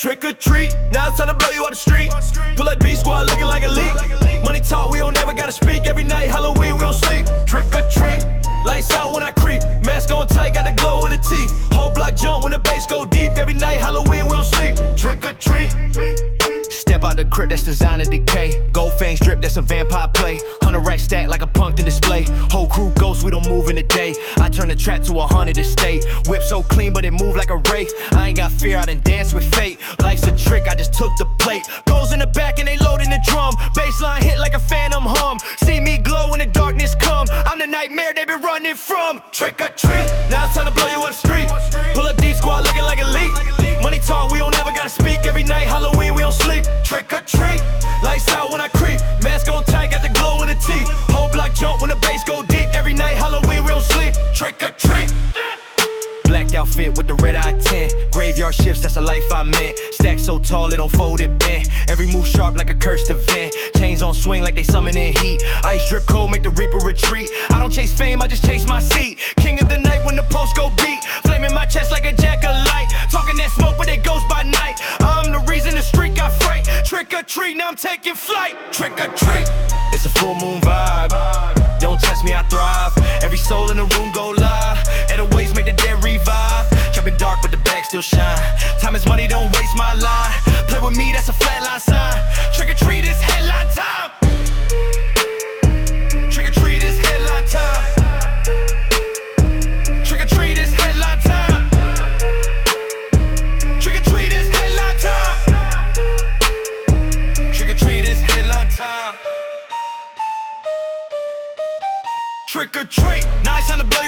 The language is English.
Trick or treat, now it's time to blow you out the street. Pull up B squad looking like a leak. Money talk, we don't never gotta speak. Every night, Halloween, we don't sleep. Trick or treat, lights out when I creep. Mask on tight, got the glow in the teeth. Whole block jump when the bass go deep. Every night, Halloween, we don't sleep. Trick or treat. Step out the crib, that's design to decay. Drip, that's a vampire play. Hundred rack stack like a punk to display. Whole crew ghosts, we don't move in the day. I turn the trap to a haunted estate. Whip so clean, but it move like a wraith. I ain't got fear, I done dance with fate. Life's a trick, I just took the plate. Goes in the back and they loading the drum. Baseline hit like a phantom hum. See me glow when the darkness come. I'm the nightmare they been running from. Trick or treat, now it's time to blow you on with the red eye tint. Graveyard shifts, that's a life I meant. Stack so tall, it don't fold it bent. Every move sharp like a cursed event. Chains on swing like they summoning heat. Ice drip cold, make the reaper retreat. I don't chase fame, I just chase my seat. King of the night when the post go beat. Flame in my chest like a jack of light. Talking that smoke, but it goes by night. I'm the reason the street got fright. Trick or treat, now I'm taking flight. Trick or treat, it's a full moon vibe. Don't test me, I thrive. Every soul in the room go still shine. Time is money, don't waste my line. Play with me, that's a flatline sign. Trick or treat is headline time. Trick or treat is headline time. Trick or treat is headline time. Trick or treat is headline time. Trick or treat it's